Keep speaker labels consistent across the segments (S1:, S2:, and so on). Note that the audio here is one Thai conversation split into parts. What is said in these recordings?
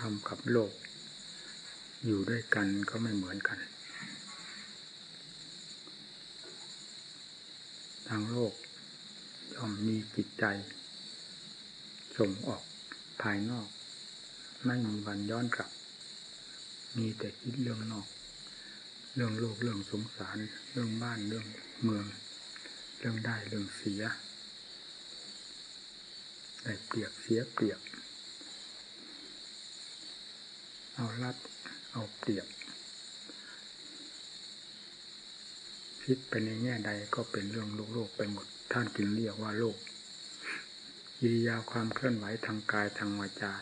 S1: ธรรมกับโลก อยู่ด้วยกันก็ไม่เหมือนกัน ทางโลกย่อมมีจิตใจ ส่งออกภายนอก ไม่มีวันย้อนกลับ มีแต่คิดเรื่องนอก เรื่องโลกเรื่องสงสาร เรื่องบ้านเรื่องเมือง เรื่องได้เรื่องเสียได้เปรียบเสียเปรียบ เอารัดเอาเปรียบ คิดไปในแง่ใดก็เป็นเรื่องโลกโลกไปหมด ท่านจึงเรียกว่าโลกกิริยาความเคลื่อนไหวทางกายทางวาจา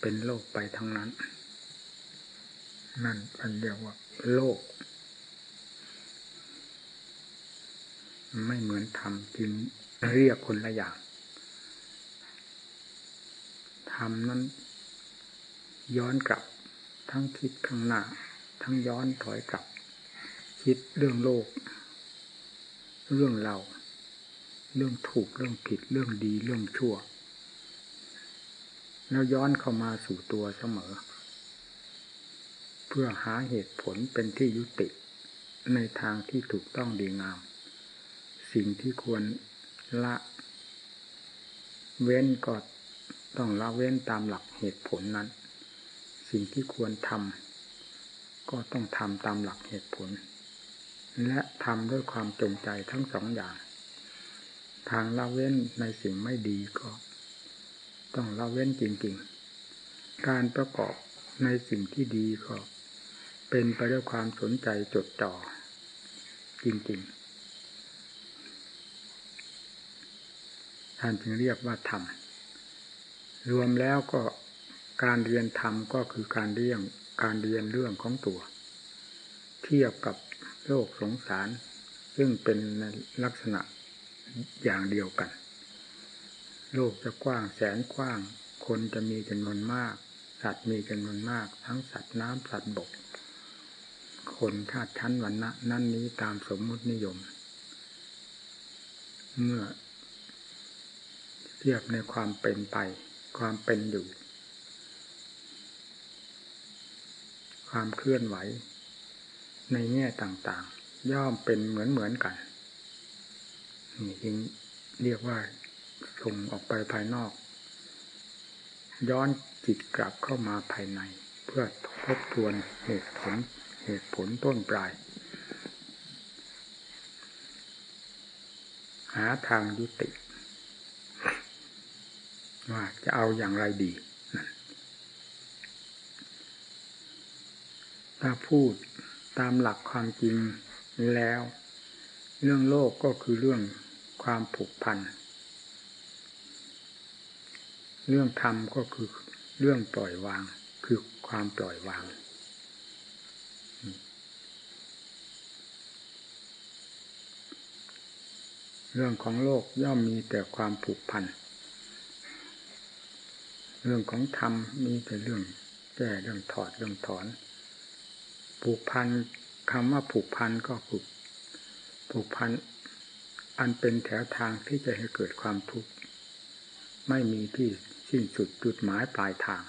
S1: เป็นโลกไปทั้งนั้น นั่นอันเรียกว่า โลก ไม่เหมือนธรรมจึงเรียกคนละอย่างธรรมนั้นย้อนกลับ ทั้งคิดข้างหน้า ทั้งย้อนถอยกลับ คิดเรื่องโลก เรื่องเรา เรื่องถูกเรื่องผิดเรื่องดีเรื่องชั่ว แล้วย้อนเข้ามาสู่ตัวเสมอ เพื่อหาเหตุผลเป็นที่ยุติในทางที่ถูกต้องดีงาม สิ่งที่ควรละ เว้นก็ต้องละเว้นตามหลักเหตุผลนั้น สิ่งที่ควรทำก็ต้องทำตามหลักเหตุผล และทำด้วยความจงใจทั้งสองอย่าง ทางละเว้นในสิ่งไม่ดีก็ต้องละเว้นจริง ๆ การประกอบในสิ่งที่ดีก็เป็นไปด้วยความสนใจจดจ่อจริงๆ ท่านจึงเรียกว่าธรรม รวมแล้วก็ การเรียนธรรมก็คือการเรียงการเรียนเรื่องของตัว เทียบกับโลกสงสาร ซึ่งเป็นลักษณะอย่างเดียวกัน โลกจะกว้างแสนกว้าง คนจะมีจำนวนมาก สัตว์มีจำนวนมาก ทั้งสัตว์น้ำสัตว์บก คนชาติชั้นวันณะนั่นนี้ตามสมมุตินิยม เมื่อเทียบในความเป็นไป ความเป็นอยู่ ความเคลื่อนไหว ในแง่ต่างๆ ย่อมเป็นเหมือนเหมือนกันนี่จึงเรียกว่าส่งออกไปภายนอก ย้อนจิตกลับเข้ามาภายใน เพื่อทบทวนเหตุผลเหตุผลต้นปลาย หาทางยุติ ว่าจะเอาอย่างไรดี ถ้าพูดตามหลักความจริงแล้ว เรื่องโลกก็คือเรื่องความผูกพัน เรื่องธรรมก็คือเรื่องปล่อยวาง คือความปล่อยวาง เรื่องของโลกย่อมมีแต่ความผูกพัน เรื่องของธรรมมีแต่เรื่องแก้เรื่องถอดเรื่องถอน ผูกพันคำว่าผูกพันก็ผูกผูกพันอันเป็นแถวทางที่จะให้เกิดความทุกข์ไม่มีที่สิ้นสุดจุดหมายปลายทาง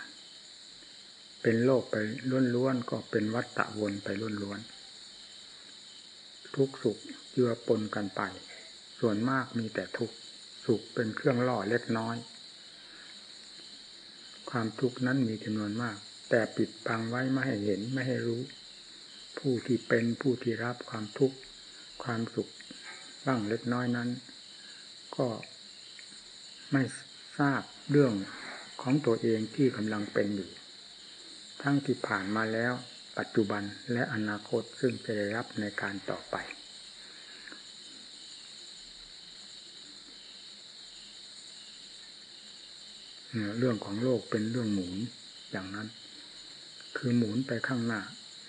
S1: เป็นโลกไปล้วนๆก็เป็นวัฏฏะวนไปล้วนๆทุกสุขเจือปนกันไป ส่วนมากมีแต่ทุกสุขเป็นเครื่องล่อเล็กน้อย ความทุกข์นั้นมีจำนวนมาก แต่ปิดบังไว้ไม่ให้เห็นไม่ให้รู้ ผู้ที่เป็นผู้ที่รับความทุกข์ความสุขบ้างเล็กน้อยนั้น ก็ไม่ทราบเรื่องของตัวเองที่กำลังเป็นอยู่ ทั้งที่ผ่านมาแล้วปัจจุบันและอนาคตซึ่งจะได้รับในการต่อไป เรื่องของโลกเป็นเรื่องหมุนอย่างนั้น คือหมุนไปข้างหน้า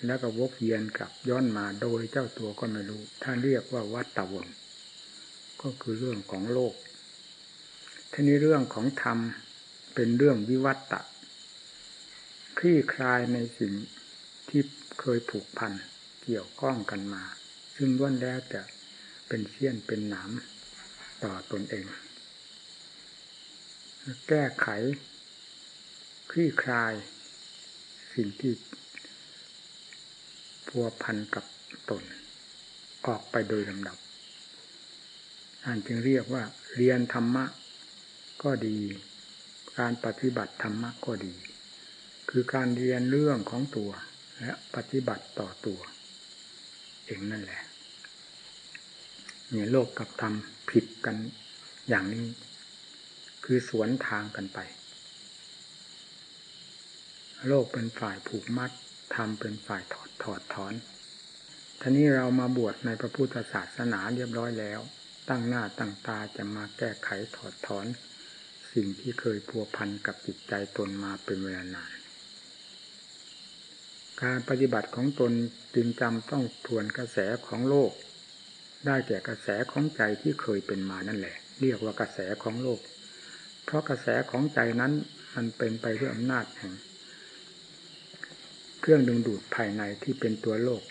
S1: แล้วก็วกเวียนกลับย้อนมาโดยเจ้าตัวก็ไม่รู้ท่านเรียกว่าวัฏฏวนก็คือเรื่องของโลกทีนี้เรื่องของธรรมเป็นเรื่องวิวัตตะคลี่คลายในสิ่งที่เคยผูกพันเกี่ยวข้องกันมา ซึ่งล้วนแล้วจะเป็นเสี้ยนเป็นหนามต่อตนเอง แก้ไข คลี่คลายสิ่งที่ พัวพันกับตน ออกไปโดยลำดับอันจึงเรียกว่า เรียนธรรมะก็ดี การปฏิบัติธรรมะก็ดี คือการเรียนเรื่องของตัว และปฏิบัติต่อตัว เองนั่นแหละเนี่ยโลกกับธรรมผิดกันอย่างนี้ คือสวนทางกันไป โลกเป็นฝ่ายผูกมัด ธรรมเป็นฝ่ายถอดถอดถอนท่านี้เรามาบวชในพระพุทธศาสนาเรียบร้อยแล้ว ตั้งหน้าตั้งตาจะมาแก้ไขถอดถอน สิ่งที่เคยพัวพันกับจิตใจตนมาเป็นเวลานาน การปฏิบัติของตนจึงจำต้องทวนกระแสของโลก ได้แก่กระแสของใจที่เคยเป็นมานั่นแหละ เรียกว่ากระแสของโลก เพราะกระแสของใจนั้นมันเป็นไปด้วยอำนาจแห่ง เครื่องดึงดูดภายในที่เป็นตัวโลก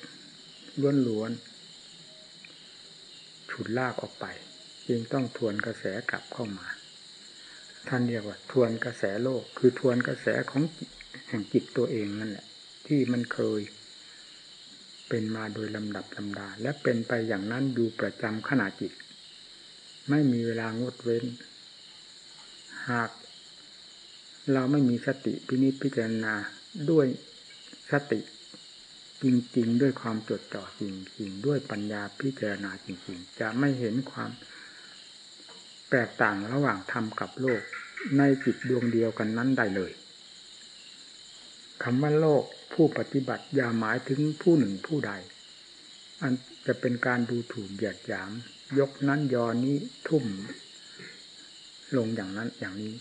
S1: ล้วนๆฉุดลากออกไปจึงต้องทวนกระแสกลับเข้ามา ท่านเรียกว่า ทวนกระแสโลก คือทวนกระแสของแห่งจิตตัวเองนั่นแหละ ที่มันเคย เป็นมาโดยลำดับลำดา และเป็นไปอย่างนั้นอยู่ประจำขณะจิต ไม่มีเวลางดเว้น หาก เราไม่มีสติพินิจพิจารณาด้วย สติจริง ๆ ด้วยความจดจ่อจริง ๆ ด้วยปัญญาพิจารณาจริง ๆ จะไม่เห็นความแตกต่างระหว่างธรรมกับโลกในจิตดวงเดียวกันนั้นได้เลยคำว่าโลกผู้ปฏิบัติอย่าหมายถึงผู้หนึ่งผู้ใด อันจะเป็นการดูถูกเหยียดหยาม ยกนั้นยอนี้ทุ่ม ลงอย่างนั้นอย่างนี้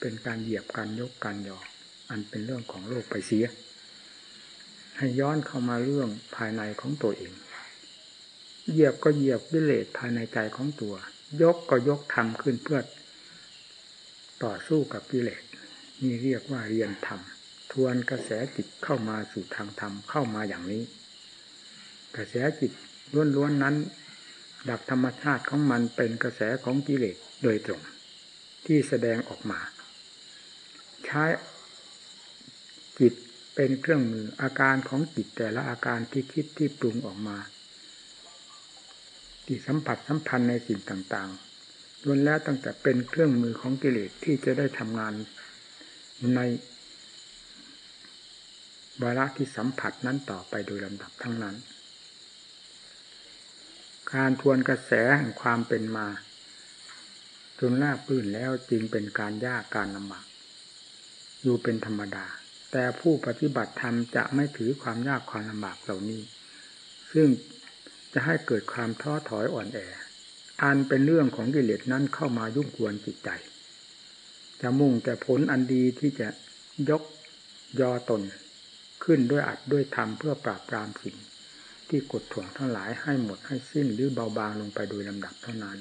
S1: เป็นการเหยียบการยกการยอ อันเป็นเรื่องของโลกไปเสีย ให้ย้อนเข้ามาเรื่องภายในของตัวเอง เหยียบก็เหยียบวิเลศภายในใจของตัว ยกก็ยกทำขึ้นเพื่อต่อสู้กับกิเลสนี่เรียกว่าเรียนธรรม ทวนกระแสจิตเข้ามาสู่ทางธรรมเข้ามาอย่างนี้ กระแสจิตล้วนๆนั้น ดับธรรมชาติของมันเป็นกระแสของกิเลสโดยตรง ที่แสดงออกมา ใช้จิต เป็นเครื่องมืออาการของจิตแต่ละอาการที่คิดที่ปรุงออกมาที่สัมผัสสัมพันธ์ในสิ่งต่างๆล้วนแล้วตั้งแต่เป็นเครื่องมือของกิเลสที่จะได้ทำงานในวาระที่สัมผัสนั้นต่อไปโดยลำดับทั้งนั้น การทวนกระแสแห่งความเป็นมาจนลาบพื้นแล้วจึงเป็นการยากการลำบากอยู่เป็นธรรมดา แต่ผู้ปฏิบัติธรรมจะไม่ถือความยากความลำบากเหล่านี้ ซึ่งจะให้เกิดความท้อถอยอ่อนแอ อันเป็นเรื่องของกิเลสนั้นเข้ามายุ่งกวนจิตใจ จะมุ่งแต่ผลอันดีที่จะยกยอตน ขึ้นด้วยอัดด้วยธรรมเพื่อปราบปรามสิ่งที่กดถ่วงทั้งหลายให้หมดให้สิ้นหรือเบาบางลงไปโดยลำดับเท่านั้น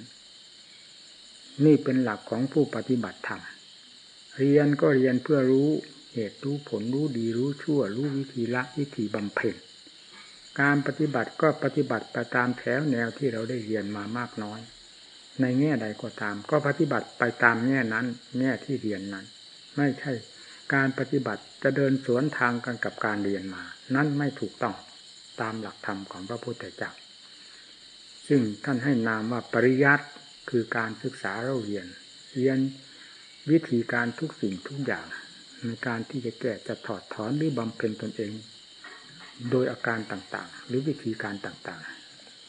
S1: นี่เป็นหลักของผู้ปฏิบัติธรรม เรียนก็เรียนเพื่อรู้ เหตุรู้ผลรู้ดีรู้ชั่ว รู้วิธีละวิธีบำเพ็ญการปฏิบัติก็ปฏิบัติไปตามแถวแนวที่เราได้เรียนมามากน้อย ในแง่ใดก็ตาม ก็ปฏิบัติไปตามแง่นั้น แง่ที่เรียนนั้น ไม่ใช่ การปฏิบัติจะเดินสวนทางกันกับการเรียนมา นั่นไม่ถูกต้องตามหลักธรรมของพระพุทธเจ้าซึ่งท่านให้นามว่าปริยัติคือการศึกษาเราเรียน เรียนวิธีการทุกสิ่งทุกอย่าง ในการที่จะแก้จะถอดถอนหรือบำเพ็ญตนเอง โดยอาการต่างๆ หรือวิธีการต่าง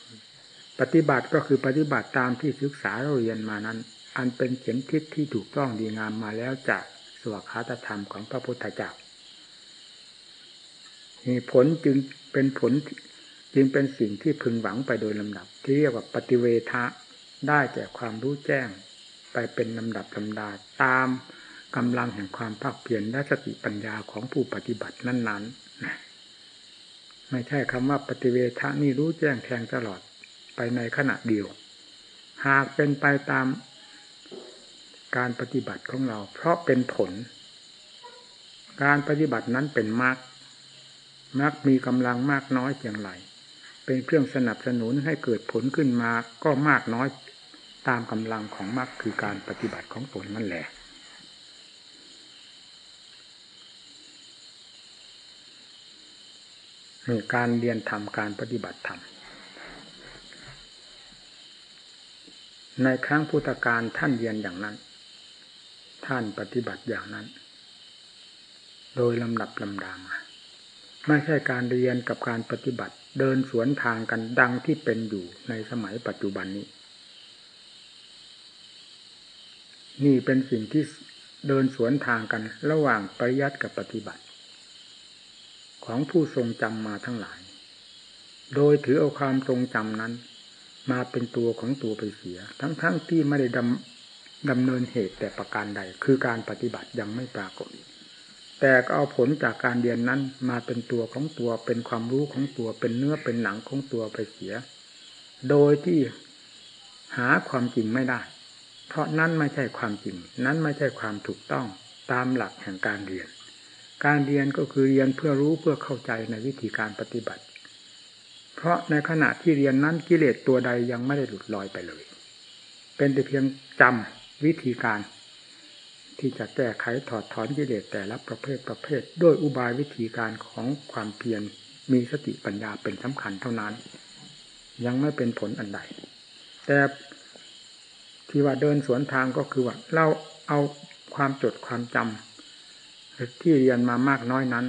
S1: ๆ ปฏิบัติก็คือปฏิบัติตามที่ศึกษาเราเรียนมานั้น อันเป็นเข็มทิศที่ถูกต้องดีงามมาแล้วจากสวขาตธรรมของพระพุทธเจ้ามีผลจึงเป็นผลจึงเป็นสิ่งที่พึงหวังไปโดยลำดับ ที่เรียกว่าปฏิเวทะได้แก่ความรู้แจ้งไปเป็นลำดับลำดาตาม กำลังแห่งความภาคเพียรและสติปัญญาของผู้ปฏิบัตินั้นๆ ไม่ใช่คำว่าปฏิเวทะนี่รู้แจ้งแทงตลอดไปในขณะเดียว หากเป็นไปตามการปฏิบัติของเรา เพราะเป็นผล การปฏิบัตินั้นเป็นมรรคมรรคมีกำลังมากน้อยเพียงไรเป็นเครื่องสนับสนุนให้เกิดผลขึ้นมาก็มากน้อยตามกำลังของมรรคคือการปฏิบัติของตนนั่นแหละ มีการเรียนธรรมการปฏิบัติธรรม ในครั้งพุทธกาลท่านเรียนอย่างนั้น ท่านปฏิบัติอย่างนั้น โดยลำดับลำดามาไม่ใช่การเรียนกับการปฏิบัติเดินสวนทางกันดังที่เป็นอยู่ในสมัยปัจจุบันนี้ นี่เป็นสิ่งที่เดินสวนทางกันระหว่างปริยัติกับปฏิบัติ ของผู้ทรงจำมาทั้งหลาย โดยถือเอาความทรงจำนั้น มาเป็นตัวของตัวไปเสีย ทั้งๆทที่ไม่ได้ดำดำเนินเหตุแต่ประการใด คือการปฏิบัติยังไม่ปรากฏ แต่ก็เอาผลจากการเรียนนั้นมาเป็นตัวของตัวเป็นความรู้ของตัวเป็นเนื้อเป็นหนังของตัวไปเสีย โดยที่หาความจริงไม่ได้ เพราะนั่นไม่ใช่ความจริง นั้นไม่ใช่ความถูกต้องตามหลักแห่งการเรียน การเรียนก็คือเรียนเพื่อรู้เพื่อเข้าใจในวิธีการปฏิบัติ เพราะในขณะที่เรียนนั้นกิเลสตัวใดยังไม่ได้หลุดลอยไปเลย เป็นแต่เพียงจำวิธีการที่จะแก้ไขถอดถอนกิเลสแต่ละประเภทประเภท ด้วยอุบายวิธีการของความเพียรมีสติปัญญาเป็นสำคัญเท่านั้น ยังไม่เป็นผลอันใด แต่ที่ว่าเดินสวนทางก็คือว่าเราเอาความจดความจำ ที่เรียนมามากน้อยนั้น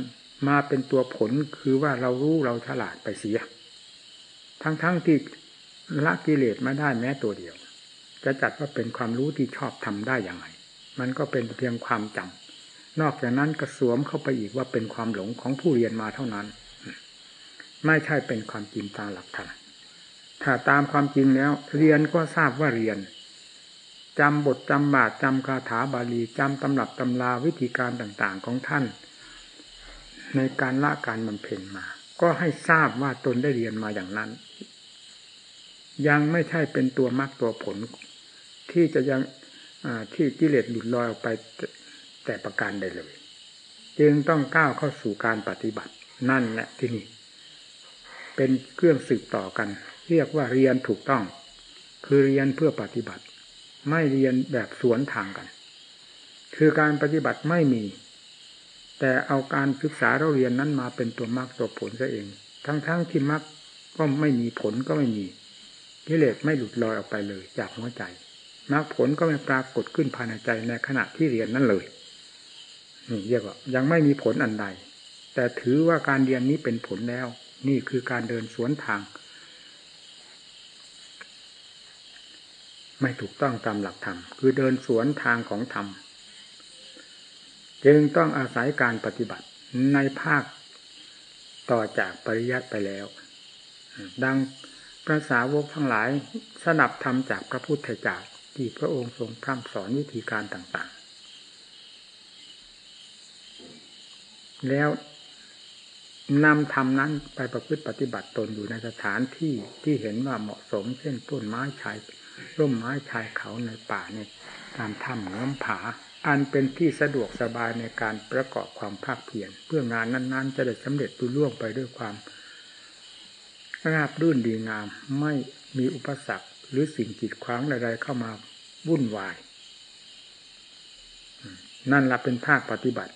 S1: มาเป็นตัวผลคือว่าเรารู้เราฉลาดไปเสีย ทั้งๆทที่ละกิเลสไม่ได้แม้ตัวเดียว จะจัดว่าเป็นความรู้ที่ชอบทำได้อย่างไรมันก็เป็นเพียงความจำนอกจากนั้นก็สวมเข้าไปอีกว่าเป็นความหลงของผู้เรียนมาเท่านั้น ไม่ใช่เป็นความจริงตามหลักธรรมถ้าตามความจริงแล้ว เรียนก็ทราบว่าเรียน จำบทจำบาทจำคาถาบาลีจำตำรับตำราวิธีการต่างๆของท่าน ในการละการบำเพ็ญมา ก็ให้ทราบว่าตนได้เรียนมาอย่างนั้น ยังไม่ใช่เป็นตัวมรรคตัวผล ที่จะยังที่กิเลสหลุดลอยออกไปแต่ประการใดเลย จึงต้องก้าวเข้าสู่การปฏิบัตินั่นแหละที่นี่ เป็นเครื่องสืบต่อกัน เรียกว่าเรียนถูกต้อง คือเรียนเพื่อปฏิบัติ ไม่เรียนแบบสวนทางกัน คือการปฏิบัติไม่มี แต่เอาการศึกษาเราเรียนนั้นมาเป็นตัวมรรคตัวผลซะเอง ทั้งๆทที่มรรคก็ไม่มีผลก็ไม่มีกิเลสไม่หลุดลอยออกไปเลยจากหัวใจมรรคผลก็ไม่ปรากฏขึ้นภายในใจในขณะที่เรียนนั้นเลยนี่เรียกว่ายังไม่มีผลอันใด แต่ถือว่าการเรียนนี้เป็นผลแล้ว นี่คือการเดินสวนทาง ไม่ถูกต้องตามหลักธรรม คือเดินสวนทางของธรรม จึงต้องอาศัยการปฏิบัติในภาคต่อจากปริยัติไปแล้ว ดังพระสาวกทั้งหลายสนับธรรมจากพระพุทธเจ้าที่พระองค์ทรงพร่ำสอนวิธีการต่างๆ แล้วนำธรรมนั้นไปประพฤติปฏิบัติตนอยู่ในสถานที่ที่เห็นว่าเหมาะสมเช่นต้นไม้ชาย ร่มไม้ชายเขาในป่าเนี่ยตามถ้ำเงื้อมผา อันเป็นที่สะดวกสบายในการประกอบความภาคเพียรเพื่องานนั้นๆ จะได้สำเร็จรุ่ล่วงไปด้วยความราบรื่นดีงาม ไม่มีอุปสรรคหรือสิ่งกีดขวางใดๆเข้ามาวุ่นวาย นั่นละเป็นภาคปฏิบัติ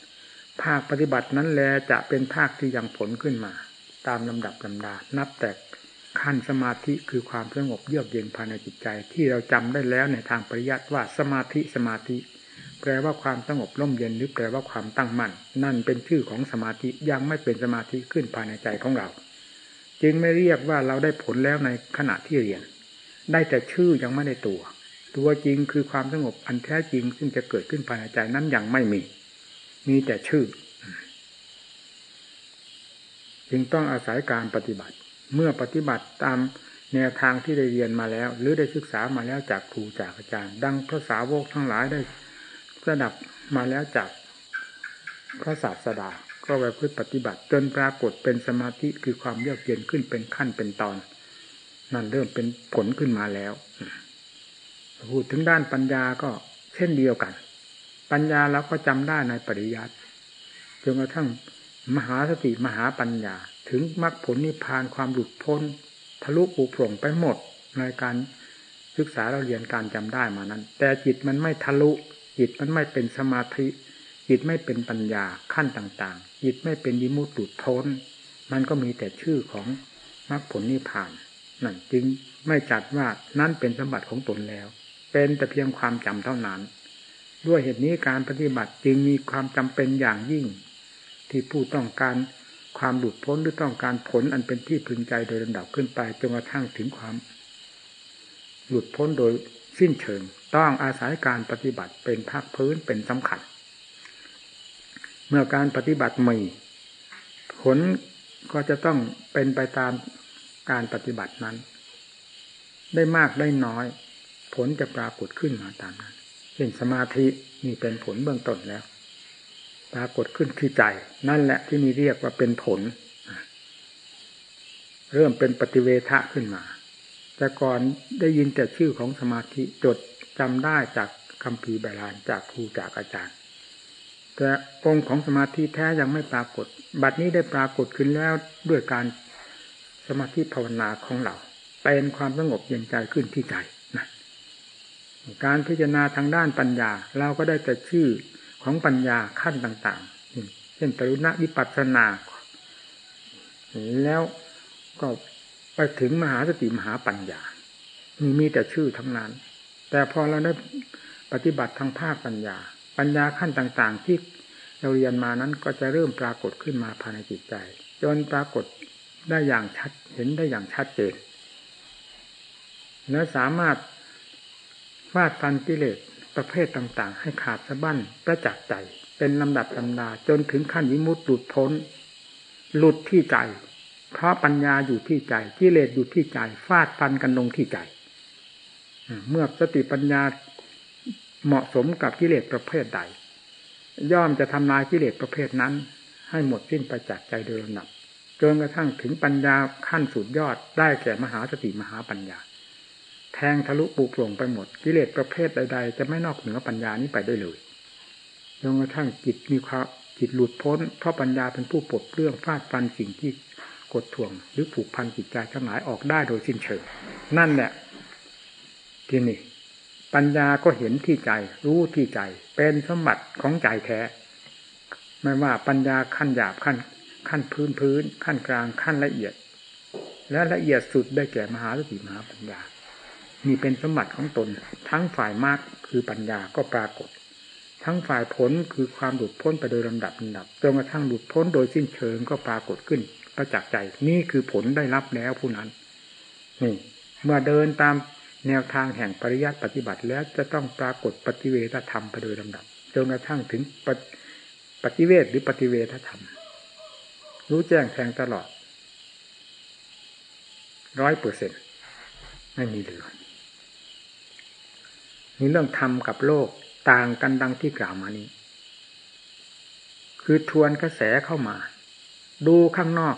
S1: ภาคปฏิบัตินั้นแลจะเป็นภาคที่ยังผลขึ้นมา ตามลำดับลำดา นับแต่ ขั้นสมาธิคือความสงบเยือกเย็นภายในจิตใจ ที่เราจำได้แล้วในทางปริยัติว่าสมาธิสมาธิ แปลว่าความสงบร่มเย็นหรือแปลว่าความตั้งมั่น นั่นเป็นชื่อของสมาธิยังไม่เป็นสมาธิขึ้นภายในใจของเรา จึงไม่เรียกว่าเราได้ผลแล้วในขณะที่เรียน ได้แต่ชื่อยังไม่ได้ตัว ตัวจริงคือความสงบอันแท้จริงซึ่งจะเกิดขึ้นภายในใจนั้นยังไม่มี มีแต่ชื่อ จึงต้องอาศัยการปฏิบัติ เมื่อปฏิบัติตามแนวทางที่ได้เรียนมาแล้ว หรือได้ศึกษามาแล้วจากครูจากอาจารย์ ดังพระสาวกทั้งหลายได้ระดับมาแล้วจากพระศาสดา ก็ไปพึ่ปฏิบัติ จนปรากฏเป็นสมาธิคือความเยือกเย็นขึ้นเป็นขั้นเป็นตอน นั่นเริ่มเป็นผลขึ้นมาแล้วพูดถึงด้านปัญญาก็เช่นเดียวกัน ปัญญาเราก็จำได้ในปริยัติจนกระทั่งมหาสติมหาปัญญา ถึงมรรคผลนิพพานความหลุดพ้นทะลุปูโปร่งไปหมดในการศึกษาเราเรียนการจำได้มานั้น แต่จิตมันไม่ทะลุ จิตมันไม่เป็นสมาธิ จิตไม่เป็นปัญญาขั้นต่างๆ จิตไม่เป็นยิมุตหลุดพ้น มันก็มีแต่ชื่อของมรรคผลนิพพานนั่นจึงไม่จัดว่านั่นเป็นสมบัติของตนแล้ว เป็นแต่เพียงความจำเท่านั้น ด้วยเหตุนี้การปฏิบัติจึงมีความจำเป็นอย่างยิ่ง ที่ผู้ต้องการ ความหลุดพ้นหรือต้องการผลอันเป็นที่พึงใจโดยลำดับขึ้นไปจนกระทั่งถึงความหลุดพ้นโดยสิ้นเชิง ต้องอาศัยการปฏิบัติเป็นภาคพื้นเป็นสำคัญ เมื่อการปฏิบัติมีผลก็จะต้องเป็นไปตามการปฏิบัตินั้น ได้มากได้น้อย ผลจะปรากฏขึ้นมาตามนั้นเช่นสมาธินี่เป็นผลเบื้องต้นแล้ว ปรากฏขึ้นที่ใจ นั่นแหละที่มีเรียกว่าเป็นผล เริ่มเป็นปฏิเวทะขึ้นมา แต่ก่อนได้ยินแต่ชื่อของสมาธิจดจำได้จากคำพีบาลานจากครูจากอาจารย์ แต่องค์ของสมาธิแท้ยังไม่ปรากฏ บัดนี้ได้ปรากฏขึ้นแล้วด้วยการสมาธิภาวนาของเราเป็นความสงบเย็นใจขึ้นที่ใจนะการพิจารณาทางด้านปัญญา เราก็ได้แต่ชื่อ ของปัญญาขั้นต่างๆ เช่นตรุณวิปัสสนา แล้วก็ไปถึงมหาสติมหาปัญญา มีมีแต่ชื่อทั้งนั้น แต่พอเราได้ปฏิบัติทางภาคปัญญา ปัญญาขั้นต่างๆ ที่เราเรียนมานั้นก็จะเริ่มปรากฏขึ้นมาภายในจิตใจ จนปรากฏได้อย่างชัด เห็นได้อย่างชัดเจนและสามารถวาดฟันกิเลส ประเภทต่างๆ ให้ขาดสะบั้นประจักษ์ใจ เป็นลำดับลำดาจนถึงขั้นวิมุตติหลุดพ้น หลุดที่ใจ เพราะปัญญาอยู่ที่ใจกิเลสอยู่ที่ใจฟาดฟันกันลงที่ใจ เมื่อสติปัญญาเหมาะสมกับกิเลสประเภทใด ย่อมจะทำลายกิเลสประเภทนั้น ให้หมดสิ้นไปจากใจโดยลำดับจนกระทั่งถึงปัญญาขั้นสุดยอดได้แก่มหาสติมหาปัญญา แทงทะลุปูโปร่งไปหมด กิเลสประเภทใด ๆ จะไม่นอกเหนือปัญญานี้ไปได้เลยจนกระทั่งจิตมีความจิตหลุดพ้น เพราะปัญญาเป็นผู้ปลดเรื่องฟาดฟันสิ่งที่กดท่วง หรือผูกพันจิตใจทั้งหลายออกได้โดยสิ้นเชิง นั่นแหละที่นี่ ปัญญาก็เห็นที่ใจ รู้ที่ใจ เป็นสมบัติของใจแท้ ไม่ว่าปัญญาขั้นหยาบขั้น ขั้นพื้นพื้น ขั้นกลางขั้นละเอียด และละเอียดสุดได้แก่มหาสติมหาปัญญา มีเป็นสมบัติของตน ทั้งฝ่ายมากคือปัญญาก็ปรากฏ ทั้งฝ่ายผลคือความหลุดพ้นไปโดยลำดับลำดับจนกระทั่งหลุดพ้นโดยสิ้นเชิงก็ปรากฏขึ้นประจักษ์ใจนี่คือผลได้รับแล้วผู้นั้นนี่เมื่อเดินตามแนวทางแห่งปริยัติปฏิบัติแล้วจะต้องปรากฏปฏิเวทธรรมไปโดยลำดับจนกระทั่งถึงปปฏิเวทหรือปฏิเวทธรรม รู้แจ้งแทงตลอดร้อยเปอร์เซ็นไม่มีเหลือ นี่เรื่องธรรมกับโลกต่างกันดังที่กล่าวมานี้ คือทวนกระแสเข้ามา ดูข้างนอก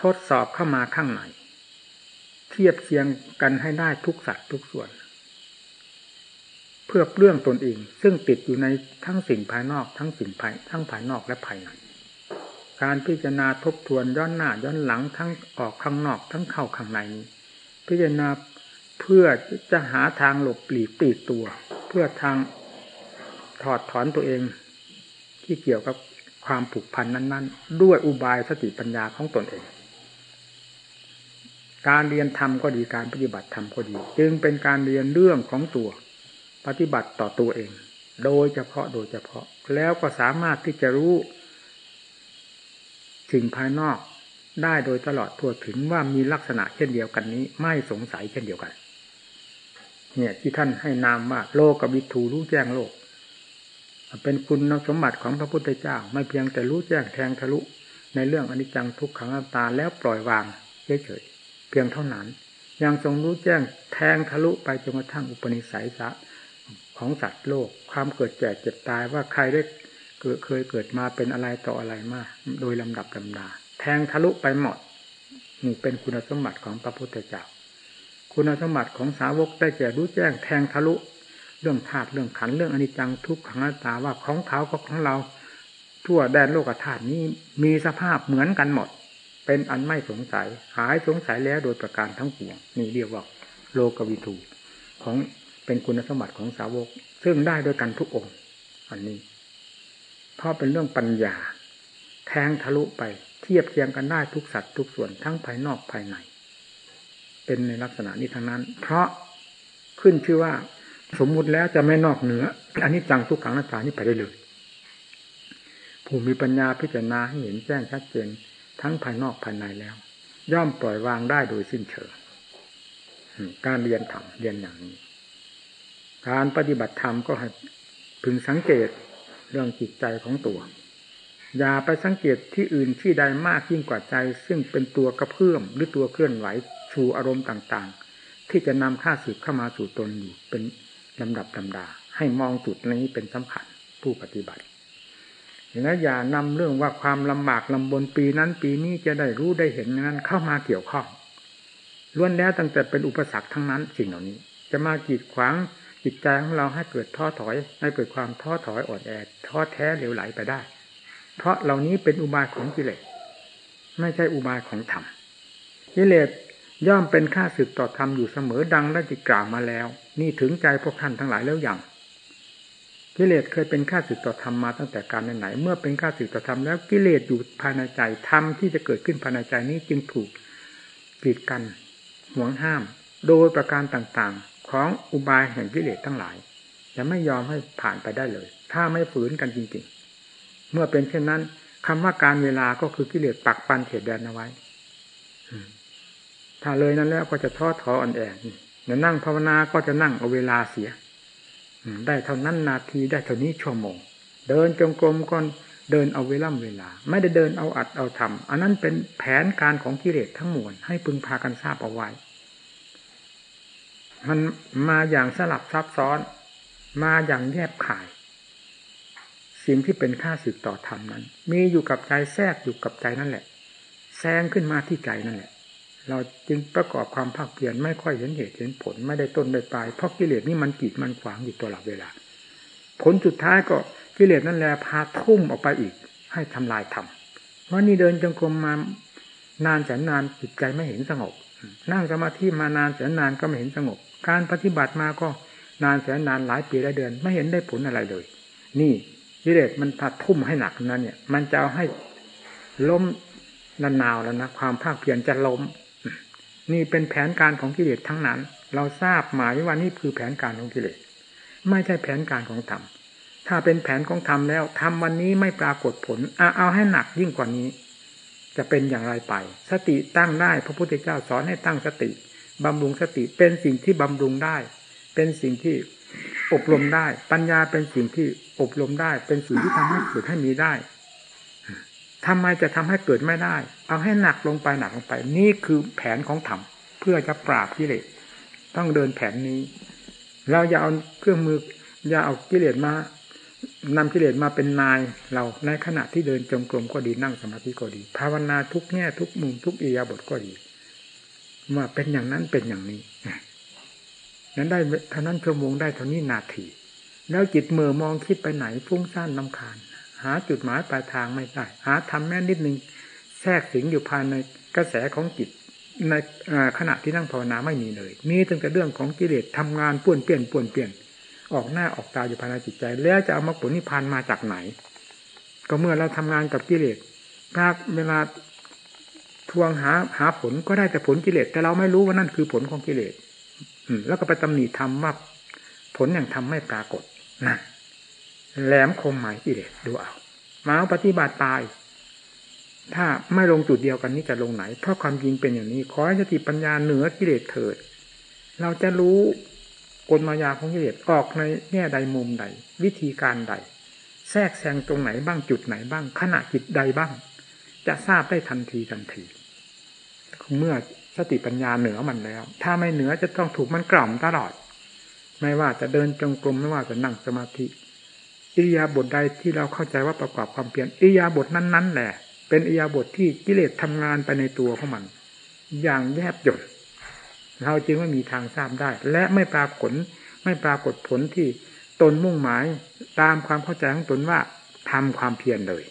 S1: ทดสอบเข้ามาข้างในเทียบเคียงกันให้ได้ทุกสัตว์ทุกส่วน เพื่อเรื่องตนเองซึ่งติดอยู่ในทั้งสิ่งภายนอก ทั้งสิ่งภายทั้งภายนอกและภายในการพิจารณาทบทวนย้อนหน้าย้อนหลังทั้งออกข้างนอกทั้งเข้าข้างในนี้พิจารณา เพื่อจะหาทางหลบปลีกปีตัว เพื่อทางถอดถอนตัวเอง ที่เกี่ยวกับความผูกพันนั้น ๆ ด้วยอุบายสติปัญญาของตนเอง การเรียนธรรมก็ดีการปฏิบัติธรรมก็ดี จึงเป็นการเรียนเรื่องของตัว ปฏิบัติต่อตัวเอง โดยเฉพาะโดยเฉพาะ แล้วก็สามารถที่จะรู้สิ่งภายนอกได้โดยตลอดทั่วถึงว่ามีลักษณะเช่นเดียวกันนี้ ไม่สงสัยเช่นเดียวกัน เนี่ย ที่ท่านให้นามว่าโลกกับวิถูรู้แจ้งโลก เป็นคุณสมบัติของพระพุทธเจ้า ไม่เพียงแต่รู้แจ้งแทงทะลุ ในเรื่องอนิจจังทุกขังอัตตาแล้วปล่อยวางเฉยๆเพียงเท่านั้น ยังทรงรู้แจ้งแทงทะลุไปจนกระทั่งอุปนิสัยสะของสัตว์โลก ความเกิดแก่เจ็บตายว่าใครได้เกิดเคยเกิดมาเป็นอะไรต่ออะไรมา โดยลำดับลำดา แทงทะลุไปหมดนี่เป็นคุณสมบัติของพระพุทธเจ้า คุณสมบัติของสาวกได้แก่รู้แจ้งแทงทะลุ เรื่องธาตุเรื่องขันเรื่องอนิจจังทุกขังนัตตาว่าของเขากับของเรา ทั่วแดนโลกธาตุนี้มีสภาพเหมือนกันหมด เป็นอันไม่สงสัย หายสงสัยแล้วโดยประการทั้งปวงนี่เรียกว่าโลกวิถูของเป็นคุณสมบัติของสาวก ซึ่งได้โดยกันทุกองค์ อันนี้เพราะเป็นเรื่องปัญญา แทงทะลุไปเทียบเทียงกันได้ทุกสัตว์ทุกส่วนทั้งภายนอกภายใน เป็นในลักษณะนี้ทั้งนั้น เพราะขึ้นชื่อว่าสมมุติแล้วจะไม่นอกเหนือ อันนี้จังทุกขังนัตตานี่ไปได้เลยผู้มีปัญญาพิจารณาให้เห็นแจ้งชัดเจนทั้งภายนอกภายในแล้ว ย่อมปล่อยวางได้โดยสิ้นเชิงการเรียนธรรมเรียนอย่างนี้ การปฏิบัติธรรมก็ให้พึงสังเกตเรื่องจิตใจของตัว อย่าไปสังเกตที่อื่นที่ใดมากยิ่งกว่าใจ ซึ่งเป็นตัวกระเพื่อมหรือตัวเคลื่อนไหว ชูอารมณ์ต่างๆ ที่จะนำข้าศึกเข้ามาสู่ตนอยู่เป็นลำดับลำดา ให้มองจุดนี้เป็นสำคัญผู้ปฏิบัติและอย่านำเรื่องว่าความลำบากลำบนปีนั้นปีนี้จะได้รู้ได้เห็นนั้นเข้ามาเกี่ยวข้องล้วนแล้วตั้งแต่เป็นอุปสรรคทั้งนั้นสิ่งเหล่านี้ จะมากีดขวางจิตใจของเราให้เกิดท้อถอย ให้เกิดความท้อถอยอ่อนแอท้อแท้เหลวไหลไปได้ เพราะเหล่านี้เป็นอุบายของกิเลสไม่ใช่อุบายของธรรมกิเลส ย่อมเป็นค่าศึกต่อธรรมอยู่เสมอดังได้ติกล่าวมาแล้ว นี่ถึงใจพวกท่านทั้งหลายแล้วอย่างกิเลสเคยเป็นข้าศึกต่อธรรมมาตั้งแต่การไหนเมื่อเป็นข้าศึกต่อธรรมแล้วกิเลสอยู่ภายในใจธรรมที่จะเกิดขึ้นภายในใจนี้จึงถูกกีดกันห่วงห้าม โดยประการต่างๆ ของอุบายแห่งกิเลสทั้งหลายจะไม่ยอมให้ผ่านไปได้เลย ถ้าไม่ฝืนกันจริงๆ เมื่อเป็นเช่นนั้นคำว่าการเวลาก็คือกิเลสปักปันเขตแดนเอาไว้ ถ้าเลยนั้นแล้วก็จะท้อถออ่อนแอเนี่ยนั่งภาวนาก็จะนั่งเอาเวลาเสียได้เท่านั้นนาทีได้เท่านี้ชั่วโมง เดินจงกรมก็เดินเอาเวล่ำเวลา ไม่ได้เดินเอาอัดเอาทำอันนั้นเป็นแผนการของกิเลสทั้งมวลให้พึงพากันทราบเอาไว้ มันมาอย่างสลับซับซ้อน มาอย่างแยบขาย สิ่งที่เป็นค่าสึกต่อธรรมนั้น มีอยู่กับใจแทรกอยู่กับใจนั่นแหละแซงขึ้นมาที่ใจนั่นแหละ เราจึงประกอบความภาคเพียรไม่ค่อยเห็นเหตุเห็นผลไม่ได้ต้นได้ปลายเพราะกิเลสนี่มันกีดมันขวางอยู่ตลอดเวลา ผลสุดท้ายก็กิเลสนั่นแหละพาทุ่มออกไปอีก ให้ทำลายธรรมว่านี่เดินจงกรมมานานแสนนานจิตใจไม่เห็นสงบ นั่งสมาธิมานานแสนนานก็ไม่เห็นสงบ การปฏิบัติมาก็นานแสนนานหลายปีหลายเดือนไม่เห็นได้ผลอะไรเลย นี่กิเลสมันพาทุ่มให้หนักนั้นเนี่ย มันจะเอาให้ล้มนานาวแล้วนะความภาคเพียรจะล้ม นี่เป็นแผนการของกิเลสทั้งนั้น เราทราบหมายว่านี่คือแผนการของกิเลสไม่ใช่แผนการของธรรมถ้าเป็นแผนของธรรมแล้วทำวันนี้ไม่ปรากฏผลเอาเอาให้หนักยิ่งกว่านี้ จะเป็นอย่างไรไป สติตั้งได้พระพุทธเจ้าสอนให้ตั้งสติบำรุงสติเป็นสิ่งที่บำรุงได้ เป็นสิ่งที่อบรมได้ ปัญญาเป็นสิ่งที่อบรมได้ เป็นสิ่งที่ทำให้เกิดให้มีได้ ทำไมจะทำให้เกิดไม่ได้ เอาให้หนักลงไปหนักลงไป นี่คือแผนของธรรมเพื่อจะปราบกิเลสต้องเดินแผนนี้ เราอย่าเอาเครื่องมืออย่าเอากิเลสมานำกิเลสมาเป็นนายเราในขณะที่เดินจงกรมก็ดีนั่งสมาธิก็ดี ภาวนาทุกแง่ทุกมุมทุกอียาบทก็ดีว่าเป็นอย่างนั้นเป็นอย่างนี้นั้นได้เท่านั้นชั่วโมงได้เท่านี้นาที แล้วจิตเมื่อมองคิดไปไหนฟุ้งซ่านลำคาญ หาจุดหมายปลายทางไม่ได้ หาทำแม่นิดนึงแทรกสิงอยู่ภายในกระแสของจิตในขณะที่นั่งภาวนาไม่มีเลย มีตั้งแต่เรื่องของกิเลสทำงานป่วนเปลี่ยนป่วนเปลี่ยน ออกหน้าออกตาอยู่ภายในจิตใจ แล้วจะเอามาผลนิพพานมาจากไหน ก็เมื่อเราทำงานกับกิเลสภาคเวลาทวงหาหาผลก็ได้แต่ผลกิเลสแต่เราไม่รู้ว่านั่นคือผลของกิเลสแล้วก็ไปตำหนิทำว่าผลอย่างทำไม่ปรากฏนะ แหลมคมหมายกิเลสดูเอามาปฏิบัติตาย ถ้าไม่ลงจุดเดียวกันนี้จะลงไหน เพราะความจริงเป็นอย่างนี้ ขอให้สติปัญญาเหนือกิเลสเถิด เราจะรู้กลมายาของกิเลสออกในแง่ใดมุมใด วิธีการใด แทรกแซงตรงไหนบ้างจุดไหนบ้าง ขณะจิตใดบ้าง จะทราบได้ทันทีทันทีเมื่อสติปัญญาเหนือมันแล้ว ถ้าไม่เหนือจะต้องถูกมันกล่อมตลอด ไม่ว่าจะเดินจงกรมไม่ว่าจะนั่งสมาธิ อิริยาบถใดที่เราเข้าใจว่าประกอบความเพียรอิริยาบถนั้นๆแหละ เป็นอิริยาบถที่กิเลสทำงานไปในตัวของมัน อย่างแยบยลเราจึงไม่มีทางทราบได้ และไม่ปรากฏไม่ปรากฏผลที่ตนมุ่งหมายตามความเข้าใจของตนว่าทำความเพียรเลย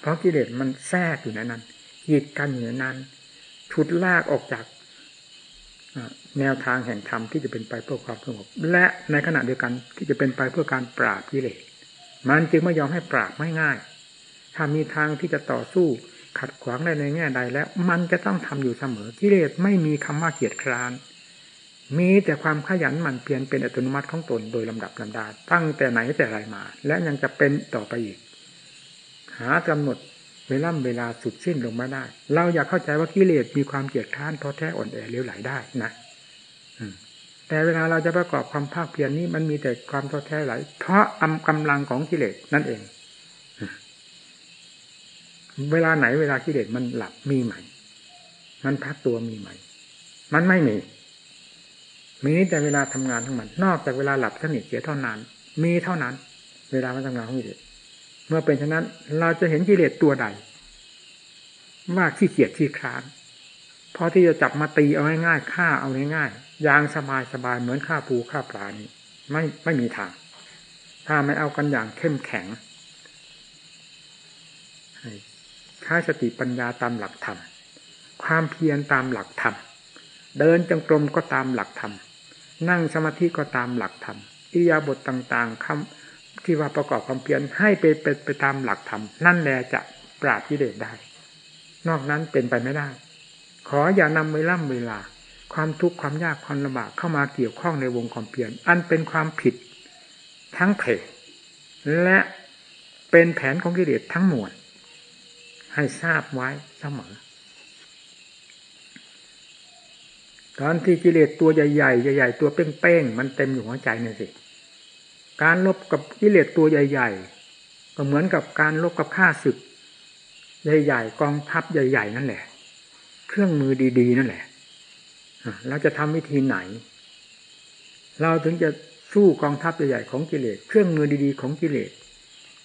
S1: เพราะกิเลสมันแทรกอยู่ในนั้นหยิดกันอยู่ในนั้น ชุดลากออกจาก แนวทางแห่งธรรมที่จะเป็นไปเพื่อความสงบและในขณะเดียวกันที่จะเป็นไปเพื่อการปราบกิเลสมันจึงไม่ยอมให้ปราบไม่ง่าย ถ้ามีทางที่จะต่อสู้ขัดขวางได้ในแง่ใดแล้ว มันจะต้องทำอยู่เสมอกิเลสไม่มีคำว่าเกียดคร้านมีแต่ความขยันหมั่นเพียรเป็นอัตโนมัติของตนโดยลำดับลำดาตั้งแต่ไหนแต่ไรมา และยังจะเป็นต่อไปอีก หากำหนดเวลาเวลาสุดสิ้นลงมาได้ เราอยากเข้าใจว่ากิเลสมีความเกียดคร้านท้อแท้อ่อนแอเลี้ยวไหลได้นะ แต่เวลาเราจะประกอบความภาคเพียรนี้มันมีแต่ความท้อแท้ไหลเพราะอำกำลังของกิเลสนั่นเอง เวลาไหนเวลากิเลสมันหลับมีไหม มันพักตัวมีไหม มันไม่มี มีแต่เวลาทำงานทั้งมัน นอกจากเวลาหลับสนิทเสียเท่านั้น มีเท่านั้น เวลามันทำงานของกิเลสเมื่อเป็นฉะนั้น เราจะเห็นกิเลสตัวใดว่าขี้เกียจขี้คร้านพอที่จะจับมาตีเอาง่ายๆฆ่าเอาง่ายๆอ ย่างสบายสบายเหมือนฆ่าปูฆ่าปลานี่ไม่ไม่มีทาง ถ้าไม่เอากันอย่างเข้มแข็งใช้สติปัญญาตามหลักธรรม ความเพียรตามหลักธรรม เดินจงกรมก็ตามหลักธรรม นั่งสมาธิก็ตามหลักธรรมอิยาบทต่างๆคำที่ว่าประกอบความเพียรให้ไปไปไปตามหลักธรรม นั่นแหละจะปราบกิเลสได้ นอกนั้นเป็นไปไม่ได้ ขออย่านำเวล่ำเวลา ความทุกข์ความยากความลำบากเข้ามาเกี่ยวข้องในวงความเพียรอันเป็นความผิดทั้งเพศและเป็นแผนของกิเลสทั้งมวลให้ทราบไว้เสมอตอนที่กิเลสตัวใหญ่ๆใหญ่ๆตัวเป้งๆมันเต็มอยู่หัวใจนี่สิการลบกับกิเลสตัวใหญ่ ๆ ก็เหมือนกับการลบกับข้าศึก ใหญ่ ๆ กองทัพใหญ่ ๆ นั่นแหละ เครื่องมือดี ๆ นั่นแหละ เราจะทำวิธีไหน เราถึงจะสู้กองทัพใหญ่ๆของกิเลส เครื่องมือดีๆของกิเลส